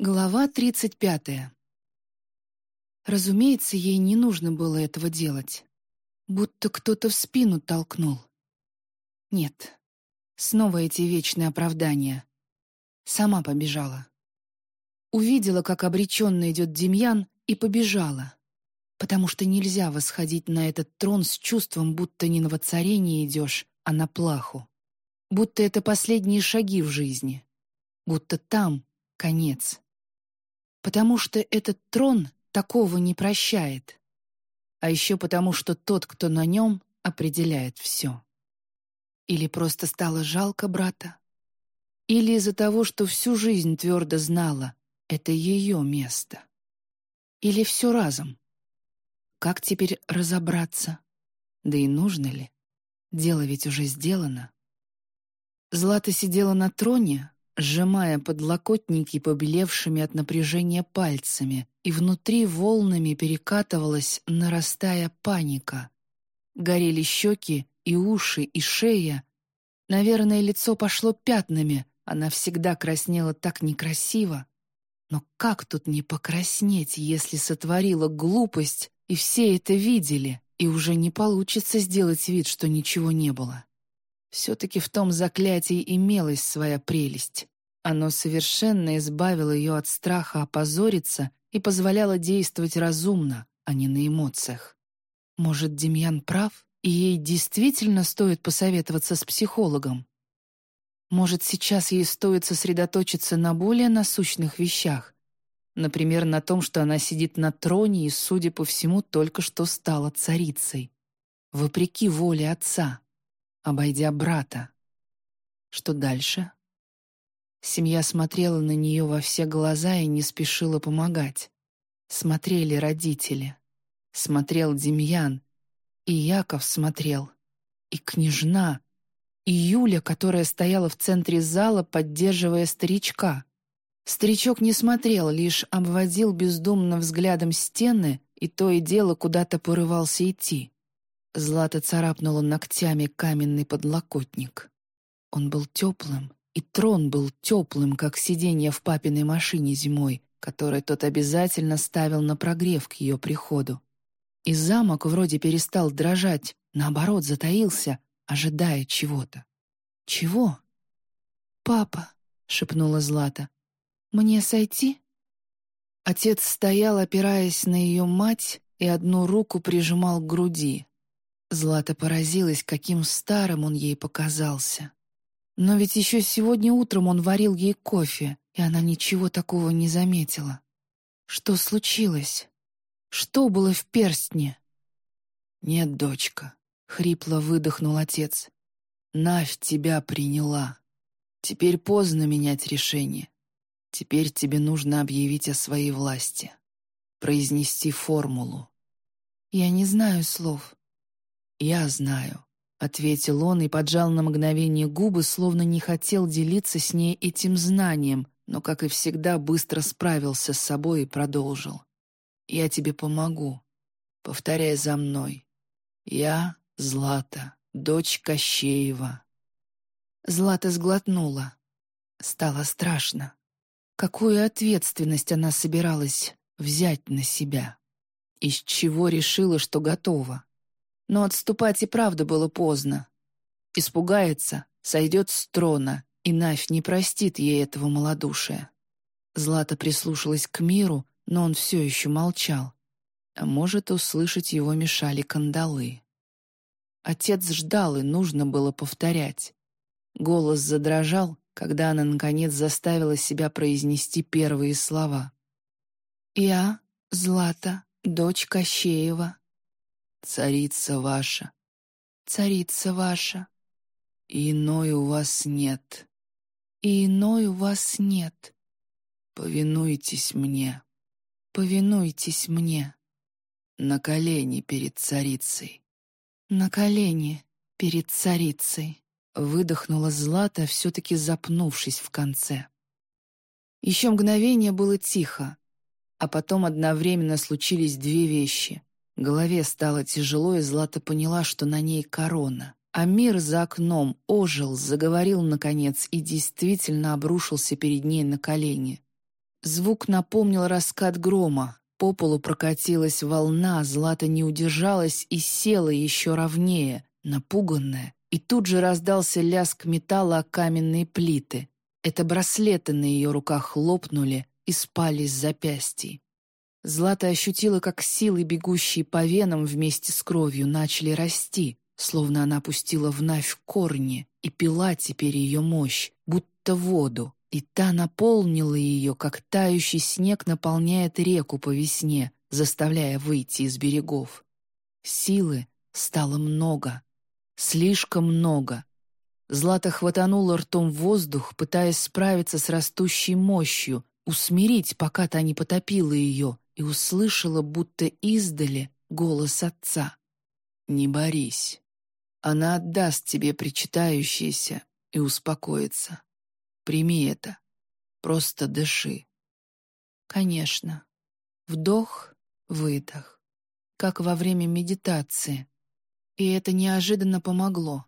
Глава 35. Разумеется, ей не нужно было этого делать. Будто кто-то в спину толкнул. Нет. Снова эти вечные оправдания. Сама побежала. Увидела, как обреченно идет Демьян, и побежала. Потому что нельзя восходить на этот трон с чувством, будто не на воцарение идешь, а на плаху. Будто это последние шаги в жизни. Будто там конец потому что этот трон такого не прощает, а еще потому, что тот, кто на нем, определяет все. Или просто стало жалко брата, или из-за того, что всю жизнь твердо знала, это ее место. Или все разом. Как теперь разобраться? Да и нужно ли? Дело ведь уже сделано. Злата сидела на троне, сжимая подлокотники побелевшими от напряжения пальцами, и внутри волнами перекатывалась, нарастая паника. Горели щеки и уши, и шея. Наверное, лицо пошло пятнами, она всегда краснела так некрасиво. Но как тут не покраснеть, если сотворила глупость, и все это видели, и уже не получится сделать вид, что ничего не было? Все-таки в том заклятии имелась своя прелесть. Оно совершенно избавило ее от страха опозориться и позволяло действовать разумно, а не на эмоциях. Может, Демьян прав, и ей действительно стоит посоветоваться с психологом? Может, сейчас ей стоит сосредоточиться на более насущных вещах, например, на том, что она сидит на троне и, судя по всему, только что стала царицей, вопреки воле отца обойдя брата. Что дальше? Семья смотрела на нее во все глаза и не спешила помогать. Смотрели родители. Смотрел Демьян. И Яков смотрел. И княжна. И Юля, которая стояла в центре зала, поддерживая старичка. Старичок не смотрел, лишь обводил бездумно взглядом стены и то и дело куда-то порывался идти. Злата царапнула ногтями каменный подлокотник. Он был теплым, и трон был теплым, как сиденье в папиной машине зимой, которое тот обязательно ставил на прогрев к ее приходу. И замок вроде перестал дрожать, наоборот, затаился, ожидая чего-то. Чего? «Папа», — шепнула Злата, — «мне сойти?» Отец стоял, опираясь на ее мать, и одну руку прижимал к груди, Злата поразилась, каким старым он ей показался. Но ведь еще сегодня утром он варил ей кофе, и она ничего такого не заметила. Что случилось? Что было в перстне? «Нет, дочка», — хрипло выдохнул отец. «Навь тебя приняла. Теперь поздно менять решение. Теперь тебе нужно объявить о своей власти. Произнести формулу». «Я не знаю слов», «Я знаю», — ответил он и поджал на мгновение губы, словно не хотел делиться с ней этим знанием, но, как и всегда, быстро справился с собой и продолжил. «Я тебе помогу. Повторяй за мной. Я Злата, дочь Кощеева». Злата сглотнула. Стало страшно. Какую ответственность она собиралась взять на себя? Из чего решила, что готова? Но отступать и правда было поздно. Испугается, сойдет с трона, и Навь не простит ей этого малодушия. Злата прислушалась к миру, но он все еще молчал. А может, услышать его мешали кандалы. Отец ждал, и нужно было повторять. Голос задрожал, когда она, наконец, заставила себя произнести первые слова. «Я, Злата, дочь Кощеева, царица ваша, царица ваша, и иной у вас нет, и иной у вас нет. Повинуйтесь мне, повинуйтесь мне. На колени перед царицей. На колени перед царицей. Выдохнула Злата, все-таки запнувшись в конце. Еще мгновение было тихо, а потом одновременно случились две вещи. Голове стало тяжело, и Злата поняла, что на ней корона. А мир за окном ожил, заговорил наконец и действительно обрушился перед ней на колени. Звук напомнил раскат грома. По полу прокатилась волна, Злата не удержалась и села еще ровнее, напуганная. И тут же раздался лязг металла о каменные плиты. Это браслеты на ее руках лопнули и спали с запястьей. Злата ощутила, как силы, бегущие по венам вместе с кровью, начали расти, словно она пустила в навь корни и пила теперь ее мощь, будто воду, и та наполнила ее, как тающий снег наполняет реку по весне, заставляя выйти из берегов. Силы стало много, слишком много. Злата хватанула ртом воздух, пытаясь справиться с растущей мощью, усмирить, пока та не потопила ее, и услышала, будто издали, голос отца. «Не борись. Она отдаст тебе причитающееся и успокоится. Прими это. Просто дыши». Конечно. Вдох, выдох. Как во время медитации. И это неожиданно помогло.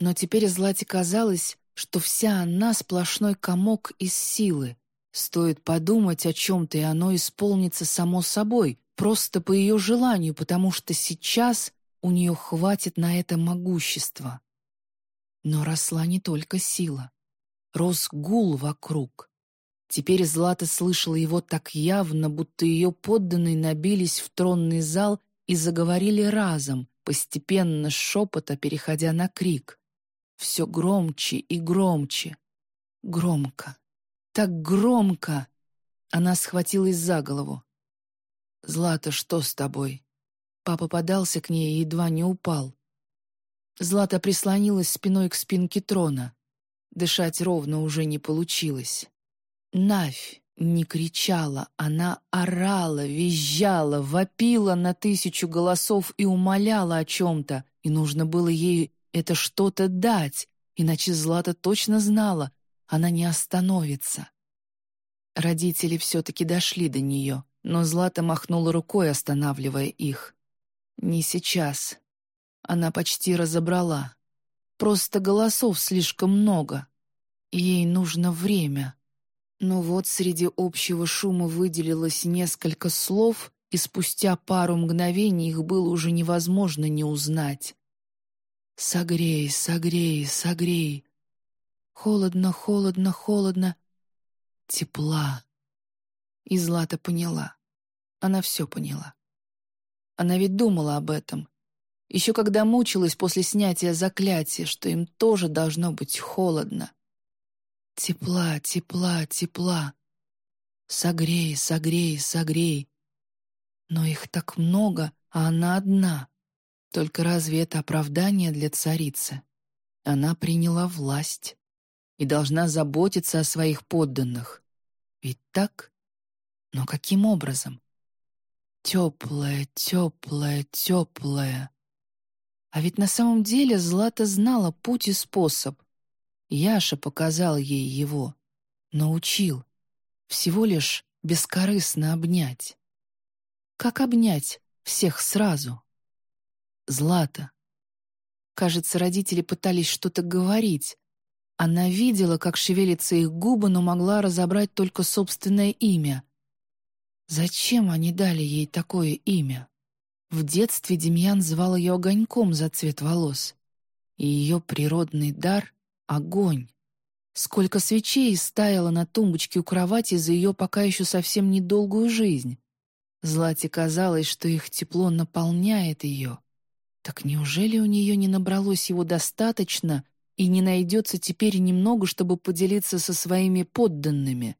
Но теперь Злате казалось, что вся она сплошной комок из силы, Стоит подумать о чем-то, и оно исполнится само собой, просто по ее желанию, потому что сейчас у нее хватит на это могущества. Но росла не только сила. Рос гул вокруг. Теперь Злата слышала его так явно, будто ее подданные набились в тронный зал и заговорили разом, постепенно с шепота переходя на крик. Все громче и громче. Громко так громко!» Она схватилась за голову. «Злата, что с тобой?» Папа подался к ней и едва не упал. Злата прислонилась спиной к спинке трона. Дышать ровно уже не получилось. Навь не кричала, она орала, визжала, вопила на тысячу голосов и умоляла о чем-то, и нужно было ей это что-то дать, иначе Злата точно знала, она не остановится. Родители все-таки дошли до нее, но Злата махнула рукой, останавливая их. Не сейчас. Она почти разобрала. Просто голосов слишком много. Ей нужно время. Но вот среди общего шума выделилось несколько слов, и спустя пару мгновений их было уже невозможно не узнать. «Согрей, согрей, согрей, Холодно, холодно, холодно. Тепла. И Злата поняла. Она все поняла. Она ведь думала об этом. Еще когда мучилась после снятия заклятия, что им тоже должно быть холодно. Тепла, тепла, тепла. Согрей, согрей, согрей. Но их так много, а она одна. Только разве это оправдание для царицы? Она приняла власть и должна заботиться о своих подданных. Ведь так? Но каким образом? Теплая, теплая, теплая. А ведь на самом деле Злата знала путь и способ. Яша показал ей его, научил. Всего лишь бескорыстно обнять. Как обнять всех сразу? Злата. Кажется, родители пытались что-то говорить, она видела, как шевелятся их губы, но могла разобрать только собственное имя. Зачем они дали ей такое имя? В детстве Демьян звал ее огоньком за цвет волос. И ее природный дар — огонь. Сколько свечей стаяло на тумбочке у кровати за ее пока еще совсем недолгую жизнь. Злате казалось, что их тепло наполняет ее. Так неужели у нее не набралось его достаточно, и не найдется теперь немного, чтобы поделиться со своими подданными.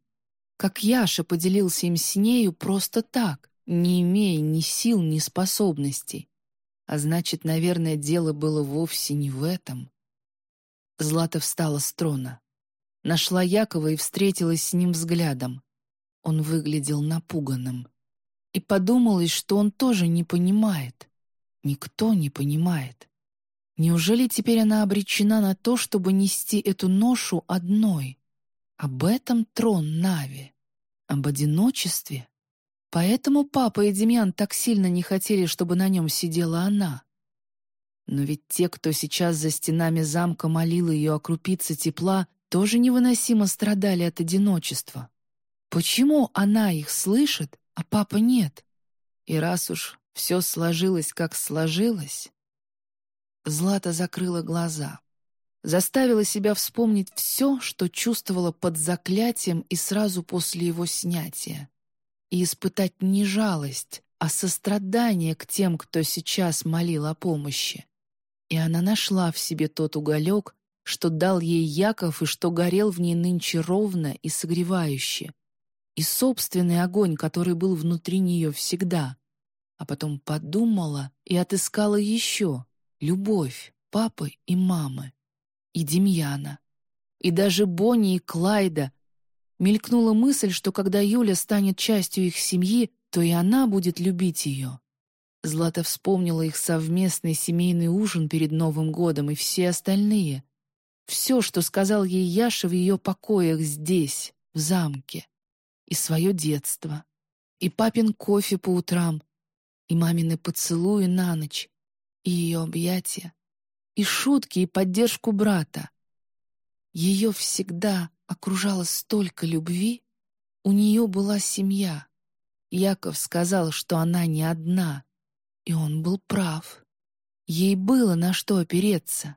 Как Яша поделился им с нею просто так, не имея ни сил, ни способностей. А значит, наверное, дело было вовсе не в этом. Злата встала с трона. Нашла Якова и встретилась с ним взглядом. Он выглядел напуганным. И подумалось, что он тоже не понимает. Никто не понимает. Неужели теперь она обречена на то, чтобы нести эту ношу одной? Об этом трон Нави. Об одиночестве. Поэтому папа и Демьян так сильно не хотели, чтобы на нем сидела она. Но ведь те, кто сейчас за стенами замка молил ее о крупице тепла, тоже невыносимо страдали от одиночества. Почему она их слышит, а папа нет? И раз уж все сложилось, как сложилось... Злата закрыла глаза. Заставила себя вспомнить все, что чувствовала под заклятием и сразу после его снятия. И испытать не жалость, а сострадание к тем, кто сейчас молил о помощи. И она нашла в себе тот уголек, что дал ей Яков и что горел в ней нынче ровно и согревающе. И собственный огонь, который был внутри нее всегда. А потом подумала и отыскала еще любовь папы и мамы. И Демьяна. И даже Бонни и Клайда. Мелькнула мысль, что когда Юля станет частью их семьи, то и она будет любить ее. Злата вспомнила их совместный семейный ужин перед Новым годом и все остальные. Все, что сказал ей Яша в ее покоях здесь, в замке. И свое детство. И папин кофе по утрам. И мамины поцелуи на ночь. И ее объятия. И шутки, и поддержку брата. Ее всегда окружало столько любви. У нее была семья. Яков сказал, что она не одна. И он был прав. Ей было на что опереться.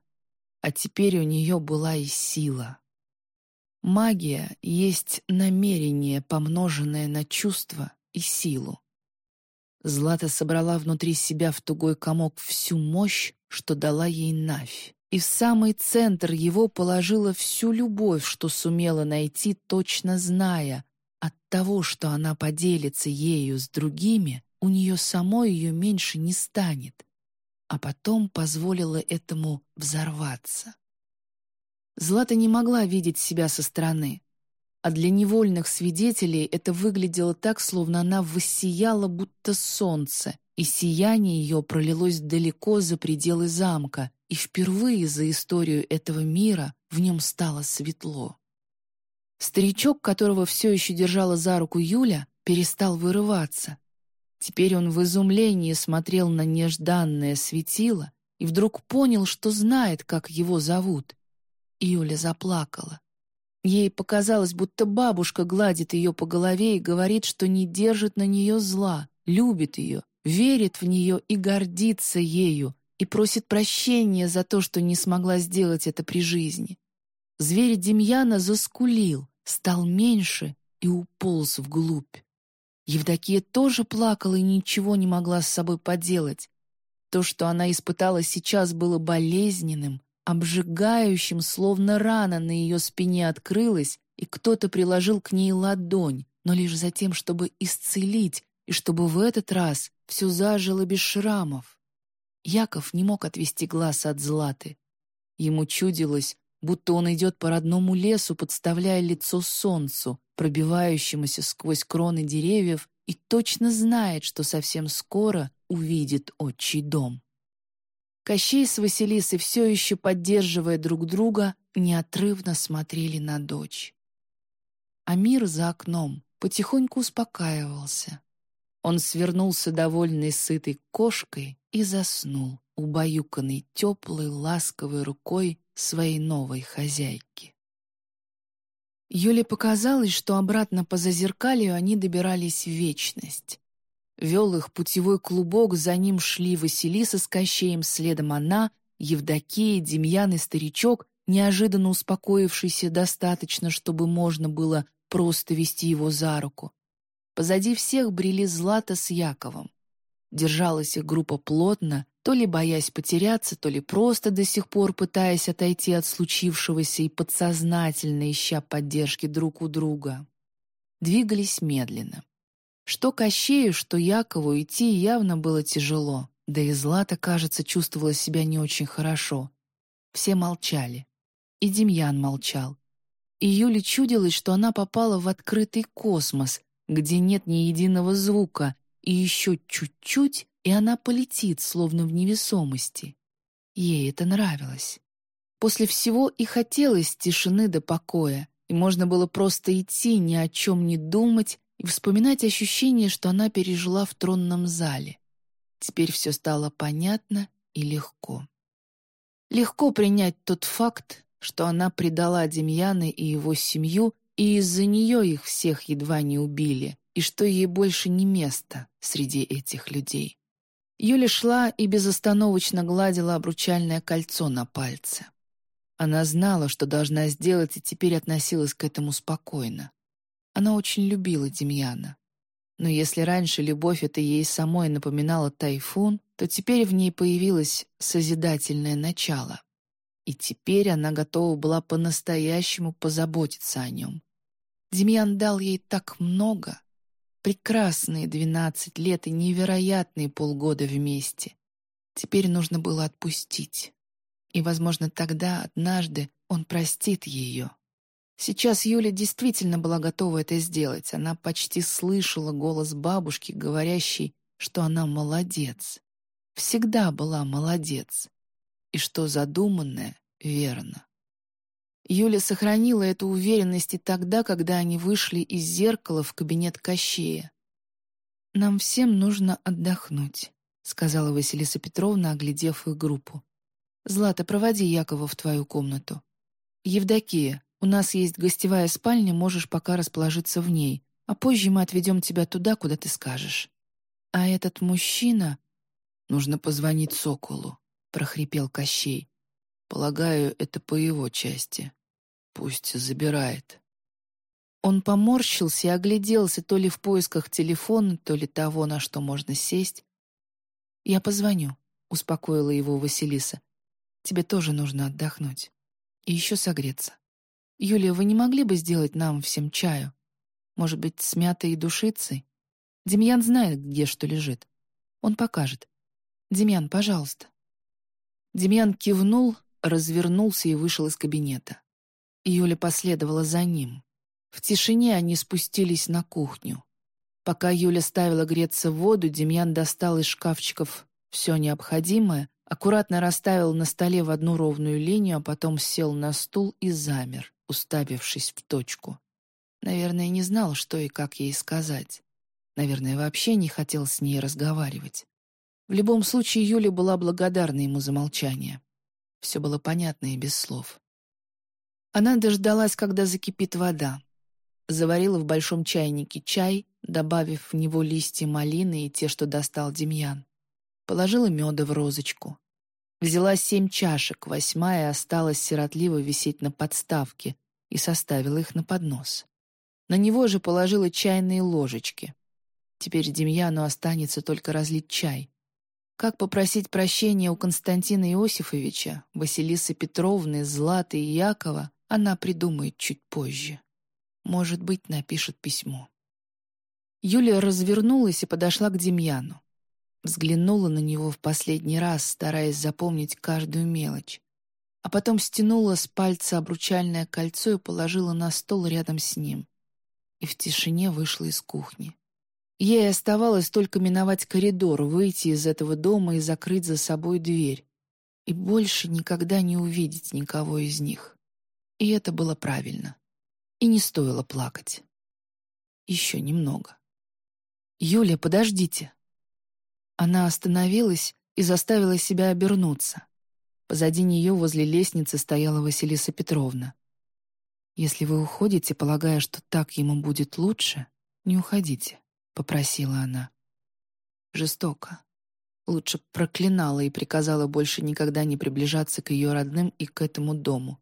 А теперь у нее была и сила. Магия есть намерение, помноженное на чувство и силу. Злата собрала внутри себя в тугой комок всю мощь, что дала ей Навь, и в самый центр его положила всю любовь, что сумела найти, точно зная, от того, что она поделится ею с другими, у нее самой ее меньше не станет, а потом позволила этому взорваться. Злата не могла видеть себя со стороны, а для невольных свидетелей это выглядело так, словно она воссияла, будто солнце, и сияние ее пролилось далеко за пределы замка, и впервые за историю этого мира в нем стало светло. Старичок, которого все еще держала за руку Юля, перестал вырываться. Теперь он в изумлении смотрел на нежданное светило и вдруг понял, что знает, как его зовут. Юля заплакала. Ей показалось, будто бабушка гладит ее по голове и говорит, что не держит на нее зла, любит ее, верит в нее и гордится ею, и просит прощения за то, что не смогла сделать это при жизни. Зверь Демьяна заскулил, стал меньше и уполз вглубь. Евдокия тоже плакала и ничего не могла с собой поделать. То, что она испытала сейчас, было болезненным, обжигающим, словно рана на ее спине открылась, и кто-то приложил к ней ладонь, но лишь за тем, чтобы исцелить, и чтобы в этот раз все зажило без шрамов. Яков не мог отвести глаз от Златы. Ему чудилось, будто он идет по родному лесу, подставляя лицо солнцу, пробивающемуся сквозь кроны деревьев, и точно знает, что совсем скоро увидит отчий дом. Кощей с Василисой, все еще поддерживая друг друга, неотрывно смотрели на дочь. А мир за окном потихоньку успокаивался. Он свернулся довольной сытой кошкой и заснул, убаюканный теплой, ласковой рукой своей новой хозяйки. Юле показалось, что обратно по зазеркалью они добирались в вечность. Вел их путевой клубок, за ним шли Василиса с Кощеем, следом она, Евдокия, Демьян и старичок, неожиданно успокоившийся достаточно, чтобы можно было просто вести его за руку. Позади всех брели Злата с Яковом. Держалась их группа плотно, то ли боясь потеряться, то ли просто до сих пор пытаясь отойти от случившегося и подсознательно ища поддержки друг у друга. Двигались медленно. Что Кощею, что Якову идти явно было тяжело, да и Злата, кажется, чувствовала себя не очень хорошо. Все молчали. И Демьян молчал. И Юле чудилось, что она попала в открытый космос, где нет ни единого звука, и еще чуть-чуть, и она полетит, словно в невесомости. Ей это нравилось. После всего и хотелось тишины до покоя, и можно было просто идти, ни о чем не думать и вспоминать ощущение, что она пережила в тронном зале. Теперь все стало понятно и легко. Легко принять тот факт, что она предала Демьяна и его семью и из-за нее их всех едва не убили, и что ей больше не место среди этих людей. Юля шла и безостановочно гладила обручальное кольцо на пальце. Она знала, что должна сделать, и теперь относилась к этому спокойно. Она очень любила Демьяна. Но если раньше любовь это ей самой напоминала тайфун, то теперь в ней появилось созидательное начало. И теперь она готова была по-настоящему позаботиться о нем. Демьян дал ей так много. Прекрасные двенадцать лет и невероятные полгода вместе. Теперь нужно было отпустить. И, возможно, тогда, однажды, он простит ее. Сейчас Юля действительно была готова это сделать. Она почти слышала голос бабушки, говорящей, что она молодец. Всегда была молодец. И что задуманное верно. Юля сохранила эту уверенность и тогда, когда они вышли из зеркала в кабинет Кощея. «Нам всем нужно отдохнуть», — сказала Василиса Петровна, оглядев их группу. «Злата, проводи Якова в твою комнату. Евдокия, у нас есть гостевая спальня, можешь пока расположиться в ней, а позже мы отведем тебя туда, куда ты скажешь. А этот мужчина... Нужно позвонить Соколу, — прохрипел Кощей. Полагаю, это по его части. Пусть забирает. Он поморщился и огляделся то ли в поисках телефона, то ли того, на что можно сесть. «Я позвоню», — успокоила его Василиса. «Тебе тоже нужно отдохнуть. И еще согреться. «Юлия, вы не могли бы сделать нам всем чаю? Может быть, с мятой и душицей? Демьян знает, где что лежит. Он покажет. Демьян, пожалуйста». Демьян кивнул, развернулся и вышел из кабинета. Юля последовала за ним. В тишине они спустились на кухню. Пока Юля ставила греться воду, Демьян достал из шкафчиков все необходимое, аккуратно расставил на столе в одну ровную линию, а потом сел на стул и замер уставившись в точку. Наверное, не знал, что и как ей сказать. Наверное, вообще не хотел с ней разговаривать. В любом случае, Юля была благодарна ему за молчание. Все было понятно и без слов. Она дождалась, когда закипит вода. Заварила в большом чайнике чай, добавив в него листья малины и те, что достал Демьян. Положила меда в розочку. Взяла семь чашек, восьмая осталась сиротливо висеть на подставке, и составила их на поднос. На него же положила чайные ложечки. Теперь Демьяну останется только разлить чай. Как попросить прощения у Константина Иосифовича, Василисы Петровны, Златы и Якова, она придумает чуть позже. Может быть, напишет письмо. Юлия развернулась и подошла к Демьяну. Взглянула на него в последний раз, стараясь запомнить каждую мелочь а потом стянула с пальца обручальное кольцо и положила на стол рядом с ним. И в тишине вышла из кухни. Ей оставалось только миновать коридор, выйти из этого дома и закрыть за собой дверь. И больше никогда не увидеть никого из них. И это было правильно. И не стоило плакать. Еще немного. «Юля, подождите!» Она остановилась и заставила себя обернуться. Позади нее возле лестницы стояла Василиса Петровна. «Если вы уходите, полагая, что так ему будет лучше, не уходите», — попросила она. Жестоко. Лучше проклинала и приказала больше никогда не приближаться к ее родным и к этому дому.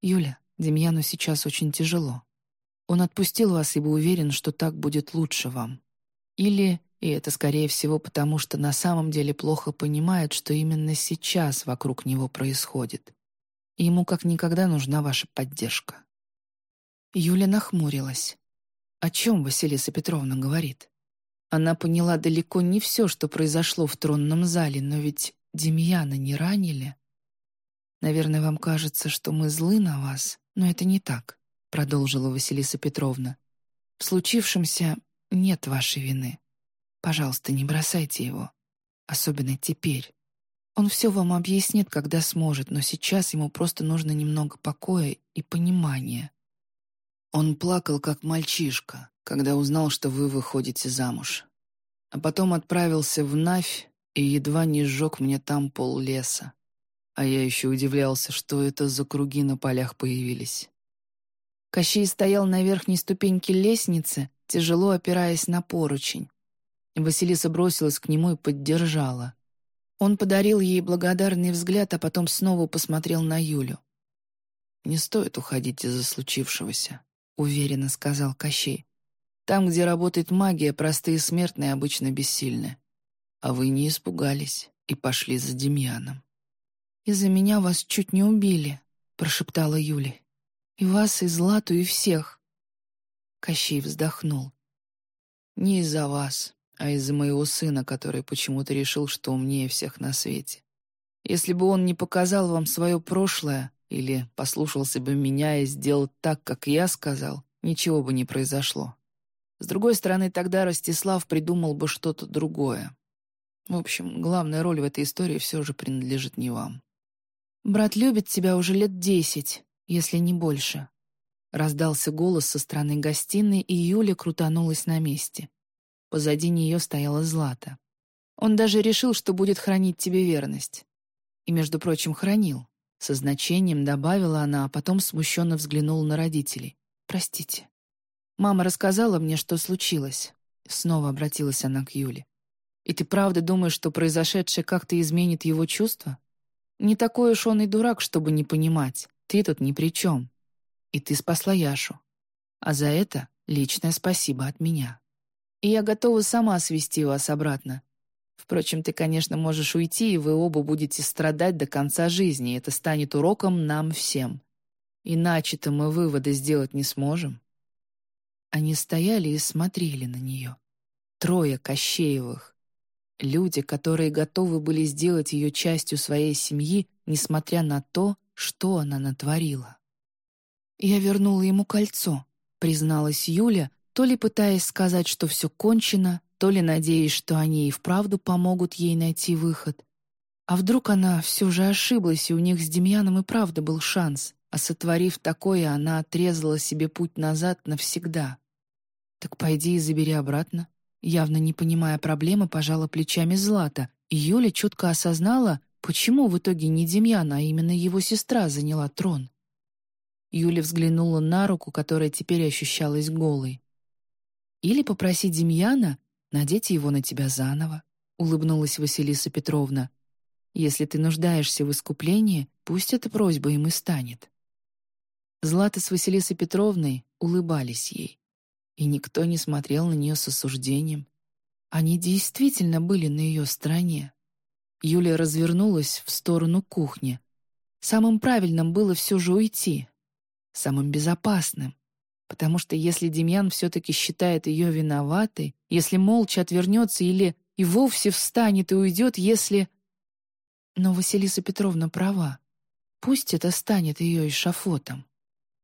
«Юля, Демьяну сейчас очень тяжело. Он отпустил вас, ибо уверен, что так будет лучше вам. Или и это, скорее всего, потому что на самом деле плохо понимает, что именно сейчас вокруг него происходит. Ему как никогда нужна ваша поддержка. Юля нахмурилась. О чем Василиса Петровна говорит? Она поняла далеко не все, что произошло в тронном зале, но ведь Демьяна не ранили. «Наверное, вам кажется, что мы злы на вас, но это не так», — продолжила Василиса Петровна. «В случившемся нет вашей вины. Пожалуйста, не бросайте его. Особенно теперь. Он все вам объяснит, когда сможет, но сейчас ему просто нужно немного покоя и понимания. Он плакал, как мальчишка, когда узнал, что вы выходите замуж. А потом отправился в Навь и едва не сжег мне там пол леса. А я еще удивлялся, что это за круги на полях появились. Кощей стоял на верхней ступеньке лестницы, тяжело опираясь на поручень. Василиса бросилась к нему и поддержала. Он подарил ей благодарный взгляд, а потом снова посмотрел на Юлю. «Не стоит уходить из-за случившегося», — уверенно сказал Кощей. «Там, где работает магия, простые смертные обычно бессильны. А вы не испугались и пошли за Демьяном». «Из-за меня вас чуть не убили», — прошептала Юля. «И вас, и Злату, и всех». Кощей вздохнул. «Не из-за вас а из-за моего сына, который почему-то решил, что умнее всех на свете. Если бы он не показал вам свое прошлое или послушался бы меня и сделал так, как я сказал, ничего бы не произошло. С другой стороны, тогда Ростислав придумал бы что-то другое. В общем, главная роль в этой истории все же принадлежит не вам. «Брат любит тебя уже лет десять, если не больше», Раздался голос со стороны гостиной, и Юля крутанулась на месте. Позади нее стояла Злата. Он даже решил, что будет хранить тебе верность. И, между прочим, хранил. Со значением добавила она, а потом смущенно взглянула на родителей. «Простите». «Мама рассказала мне, что случилось». Снова обратилась она к Юле. «И ты правда думаешь, что произошедшее как-то изменит его чувства? Не такой уж он и дурак, чтобы не понимать. Ты тут ни при чем. И ты спасла Яшу. А за это личное спасибо от меня» и я готова сама свести вас обратно. Впрочем, ты, конечно, можешь уйти, и вы оба будете страдать до конца жизни, и это станет уроком нам всем. Иначе-то мы выводы сделать не сможем». Они стояли и смотрели на нее. Трое Кощеевых. Люди, которые готовы были сделать ее частью своей семьи, несмотря на то, что она натворила. «Я вернула ему кольцо», — призналась Юля, то ли пытаясь сказать, что все кончено, то ли надеясь, что они и вправду помогут ей найти выход. А вдруг она все же ошиблась, и у них с Демьяном и правда был шанс, а сотворив такое, она отрезала себе путь назад навсегда. «Так пойди и забери обратно». Явно не понимая проблемы, пожала плечами Злата, и Юля чутко осознала, почему в итоге не Демьян, а именно его сестра заняла трон. Юля взглянула на руку, которая теперь ощущалась голой. Или попроси Демьяна надеть его на тебя заново», — улыбнулась Василиса Петровна. «Если ты нуждаешься в искуплении, пусть эта просьба им и станет». Злата с Василисой Петровной улыбались ей, и никто не смотрел на нее с осуждением. Они действительно были на ее стороне. Юлия развернулась в сторону кухни. Самым правильным было все же уйти. Самым безопасным. Потому что если Демьян все-таки считает ее виноватой, если молча отвернется или и вовсе встанет и уйдет, если... Но Василиса Петровна права. Пусть это станет ее эшафотом.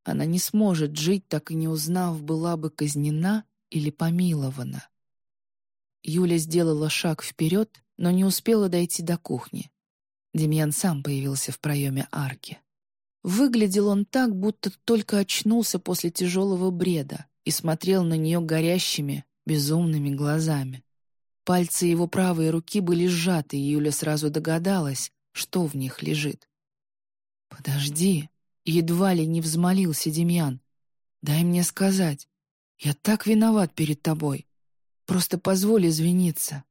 Она не сможет жить, так и не узнав, была бы казнена или помилована. Юля сделала шаг вперед, но не успела дойти до кухни. Демьян сам появился в проеме арки. Выглядел он так, будто только очнулся после тяжелого бреда и смотрел на нее горящими, безумными глазами. Пальцы его правой руки были сжаты, и Юля сразу догадалась, что в них лежит. «Подожди», — едва ли не взмолился Демьян. «Дай мне сказать. Я так виноват перед тобой. Просто позволь извиниться.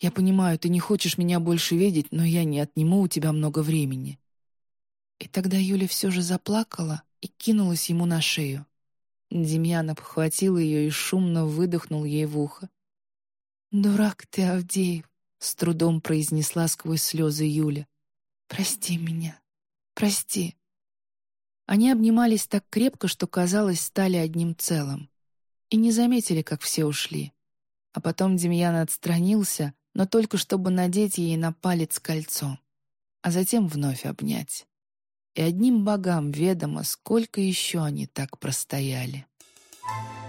Я понимаю, ты не хочешь меня больше видеть, но я не отниму у тебя много времени. И тогда Юля все же заплакала и кинулась ему на шею. Демьян обхватил ее и шумно выдохнул ей в ухо. «Дурак ты, Авдеев!» — с трудом произнесла сквозь слезы Юля. «Прости меня, прости». Они обнимались так крепко, что, казалось, стали одним целым. И не заметили, как все ушли. А потом Демьян отстранился, но только чтобы надеть ей на палец кольцо, а затем вновь обнять и одним богам ведомо, сколько еще они так простояли. Thank you.